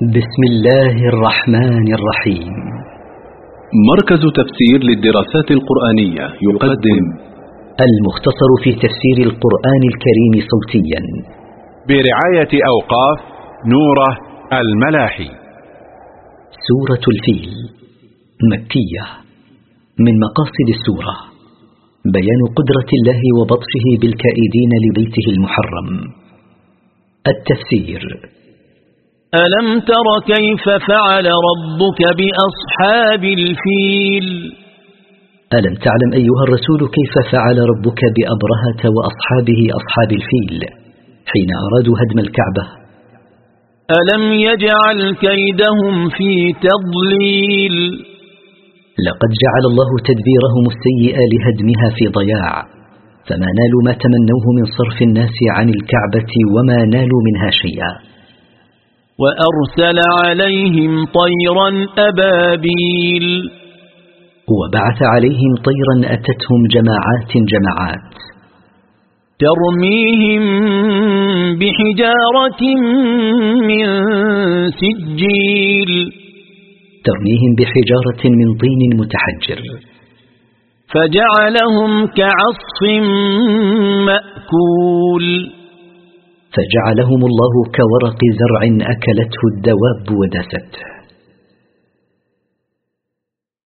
بسم الله الرحمن الرحيم. مركز تفسير للدراسات القرآنية يقدم المختصر في تفسير القرآن الكريم صوتيا. برعاية أوقاف نوره الملاحي. سورة الفيل مكية. من مقاصد السورة بيان قدرة الله وبطشه بالكائدين لبيته المحرم. التفسير ألم تر كيف فعل ربك بأصحاب الفيل؟ ألم تعلم أيها الرسول كيف فعل ربك بأبرهة وأصحابه أصحاب الفيل حين أرادوا هدم الكعبة؟ ألم يجعل كيدهم في تضليل؟ لقد جعل الله تدبيرهم السيئ لهدمها في ضياع فما نالوا ما تمنوه من صرف الناس عن الكعبة وما نالوا منها شيئا. وأرسل عليهم طيرا أبابيل. وبعث عليهم طيرا أتتهم جماعات جماعات. ترميهم بحجارة من سجيل. ترميهم بحجارة من طين متحجر. فجعلهم كعصف مأكول. فجعلهم الله كورق زرع أكلته الدواب وداسته